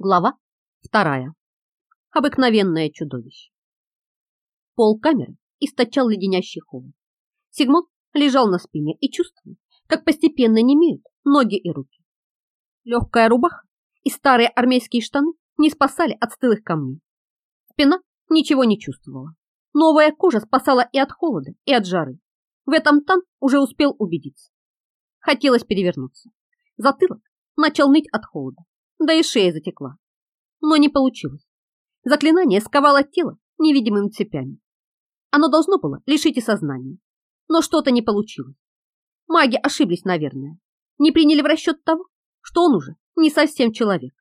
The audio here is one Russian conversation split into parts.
Глава вторая. Обыкновенное чудовище. Пол камеры источал леденящий холод. Сигмон лежал на спине и чувствовал, как постепенно немеют ноги и руки. Легкая рубаха и старые армейские штаны не спасали от стылых камней. Спина ничего не чувствовала. Новая кожа спасала и от холода, и от жары. В этом Тан уже успел убедиться. Хотелось перевернуться. Затылок начал ныть от холода да и шея затекла. Но не получилось. Заклинание сковало тело невидимыми цепями. Оно должно было лишить и сознания. Но что-то не получилось. Маги ошиблись, наверное. Не приняли в расчет того, что он уже не совсем человек.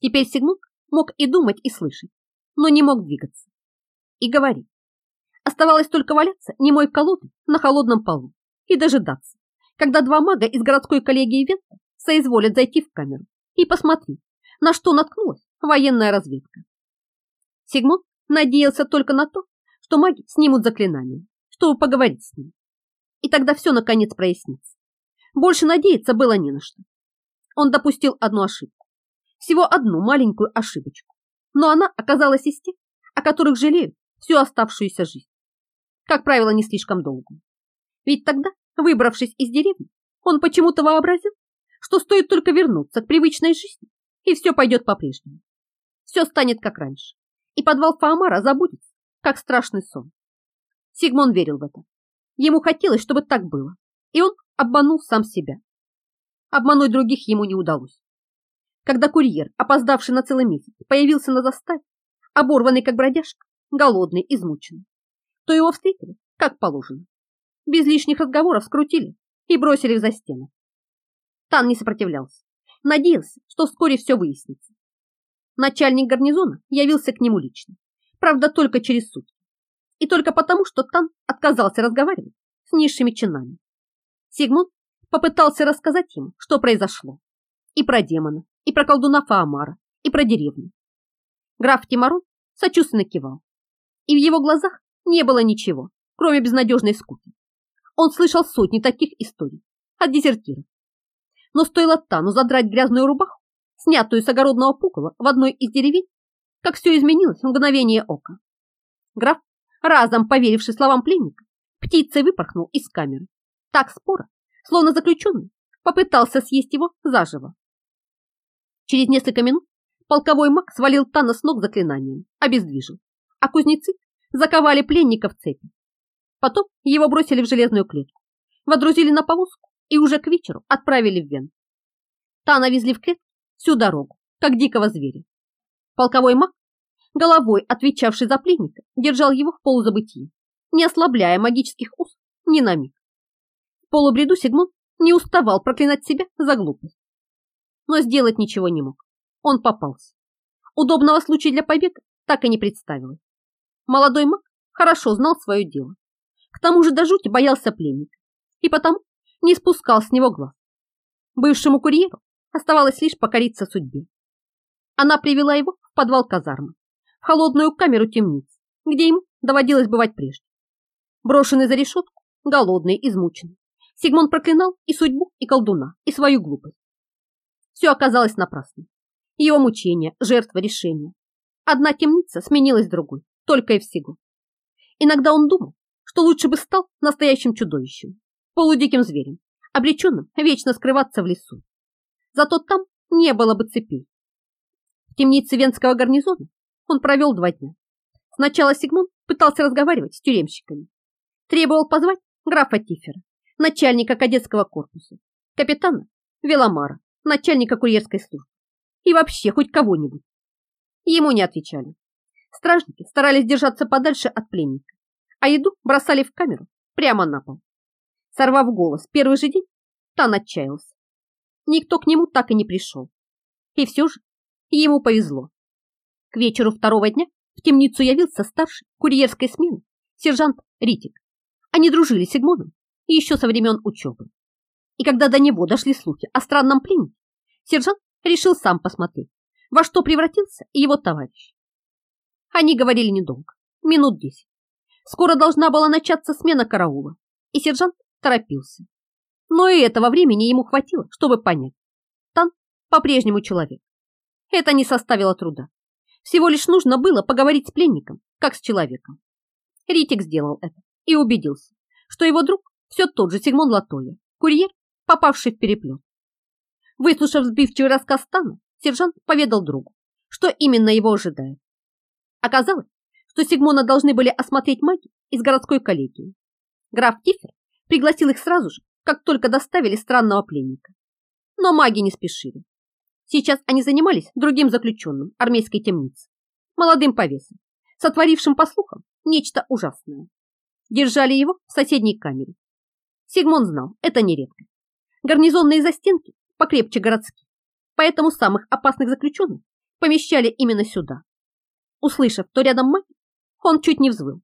Теперь Сигмунд мог и думать, и слышать, но не мог двигаться. И говорить. Оставалось только валяться немой колоды на холодном полу и дожидаться, когда два мага из городской коллегии Вента соизволят зайти в камеру и посмотри, на что наткнулась военная разведка. Сигмунд надеялся только на то, что маги снимут заклинание, чтобы поговорить с ним. И тогда все наконец прояснится. Больше надеяться было не на что. Он допустил одну ошибку. Всего одну маленькую ошибочку. Но она оказалась из тех, о которых жалеют всю оставшуюся жизнь. Как правило, не слишком долго. Ведь тогда, выбравшись из деревни, он почему-то вообразил, что стоит только вернуться к привычной жизни, и все пойдет по-прежнему. Все станет как раньше, и подвал Фаомара забудется, как страшный сон. Сигмон верил в это. Ему хотелось, чтобы так было, и он обманул сам себя. Обмануть других ему не удалось. Когда курьер, опоздавший на целый месяц, появился на заставе, оборванный как бродяжка, голодный, измученный, то его встретили, как положено. Без лишних разговоров скрутили и бросили в застенок. Тан не сопротивлялся. Надеялся, что вскоре все выяснится. Начальник гарнизона явился к нему лично. Правда, только через сутки. И только потому, что Тан отказался разговаривать с низшими чинами. Сигмунд попытался рассказать ему, что произошло. И про демона, и про колдуна Фаамара, и про деревню. Граф Тимарон сочувственно кивал. И в его глазах не было ничего, кроме безнадежной скуки. Он слышал сотни таких историй от дезертиров, но стоило Тану задрать грязную рубаху, снятую с огородного пукола в одной из деревень, как все изменилось в мгновение ока. Граф, разом поверивший словам пленника, птицей выпорхнул из камеры. Так споро, словно заключенный, попытался съесть его заживо. Через несколько минут полковой маг свалил Тана с ног заклинанием, обездвижил, а кузнецы заковали пленника в цепи. Потом его бросили в железную клетку, водрузили на повозку и уже к вечеру отправили в Вен. Тана везли в клетку всю дорогу, как дикого зверя. Полковой маг, головой отвечавший за пленника, держал его в полузабытии, не ослабляя магических уз ни на миг. В полубреду Сигмон не уставал проклинать себя за глупость. Но сделать ничего не мог. Он попался. Удобного случая для побега так и не представилось. Молодой маг хорошо знал свое дело. К тому же до жути боялся пленника и потому не спускал с него глаз. Бывшему курьеру оставалось лишь покориться судьбе. Она привела его в подвал казармы, в холодную камеру темниц, где ему доводилось бывать прежде. Брошенный за решетку, голодный, измученный, Сигмон проклинал и судьбу, и колдуна, и свою глупость. Все оказалось напрасно. Его мучения, жертва, решения. Одна темница сменилась другой, только и всего. Иногда он думал, что лучше бы стал настоящим чудовищем, полудиким зверем, обреченным вечно скрываться в лесу. Зато там не было бы цепей. В темнице Венского гарнизона он провел два дня. Сначала Сигмон пытался разговаривать с тюремщиками. Требовал позвать графа Тифера, начальника кадетского корпуса, капитана Веломара, начальника курьерской службы и вообще хоть кого-нибудь. Ему не отвечали. Стражники старались держаться подальше от пленника, а еду бросали в камеру прямо на пол. Сорвав голос первый же день, Тан отчаялся. Никто к нему так и не пришел. И все же ему повезло. К вечеру второго дня в темницу явился старший курьерской смены сержант Ритик. Они дружили с Сигмоном еще со времен учебы. И когда до него дошли слухи о странном пленнике, сержант решил сам посмотреть, во что превратился его товарищ. Они говорили недолго, минут десять. Скоро должна была начаться смена караула, и сержант торопился. Но и этого времени ему хватило, чтобы понять. Тан по-прежнему человек. Это не составило труда. Всего лишь нужно было поговорить с пленником, как с человеком. Ритик сделал это и убедился, что его друг все тот же Сигмон Латоя, курьер, попавший в переплет. Выслушав сбивчивый рассказ Тана, сержант поведал другу, что именно его ожидает. Оказалось, что Сигмона должны были осмотреть маги из городской коллегии. Граф Тифер пригласил их сразу же, как только доставили странного пленника. Но маги не спешили. Сейчас они занимались другим заключенным армейской темницы, молодым повесом, сотворившим, по слухам, нечто ужасное. Держали его в соседней камере. Сигмон знал, это нередко. Гарнизонные застенки покрепче городских, поэтому самых опасных заключенных помещали именно сюда. Услышав, кто рядом мать, он чуть не взвыл.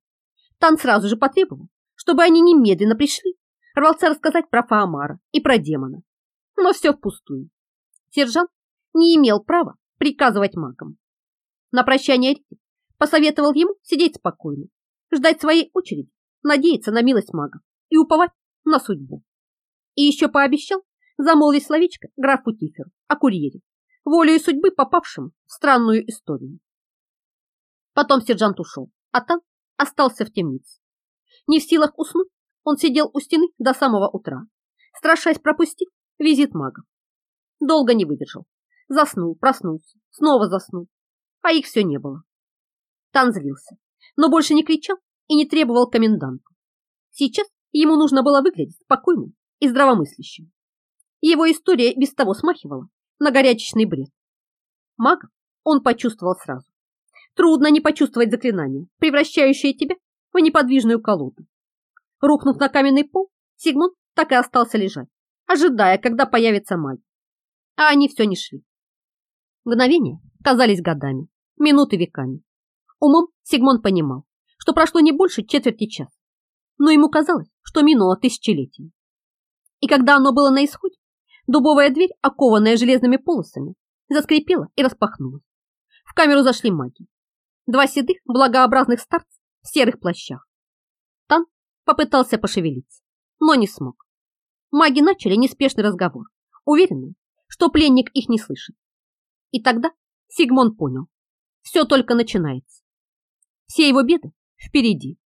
Тан сразу же потребовал, чтобы они немедленно пришли, рвался рассказать про Фаамара и про демона. Но все впустую. Сержант не имел права приказывать магам. На прощание Рики посоветовал ему сидеть спокойно, ждать своей очереди, надеяться на милость магов и уповать на судьбу. И еще пообещал замолвить словечко графу Тиферу о курьере, волею судьбы попавшему в странную историю. Потом сержант ушел, а там остался в темнице. Не в силах уснуть, он сидел у стены до самого утра, страшась пропустить визит магов. Долго не выдержал. Заснул, проснулся, снова заснул, а их все не было. Тан злился, но больше не кричал и не требовал коменданта. Сейчас ему нужно было выглядеть спокойным и здравомыслящим. Его история без того смахивала на горячечный бред. Мага он почувствовал сразу. Трудно не почувствовать заклинание, превращающее тебя неподвижную колоду. Рухнув на каменный пол, Сигмунд так и остался лежать, ожидая, когда появится маги. А они все не шли. Мгновения казались годами, минуты веками. Умом Сигмон понимал, что прошло не больше четверти часа, но ему казалось, что минуло тысячелетие. И когда оно было на исходе, дубовая дверь, окованная железными полосами, заскрипела и распахнулась. В камеру зашли маги. Два седых, благообразных старца серых плащах. Тан попытался пошевелиться, но не смог. Маги начали неспешный разговор, уверенные, что пленник их не слышит. И тогда Сигмон понял, все только начинается. Все его беды впереди.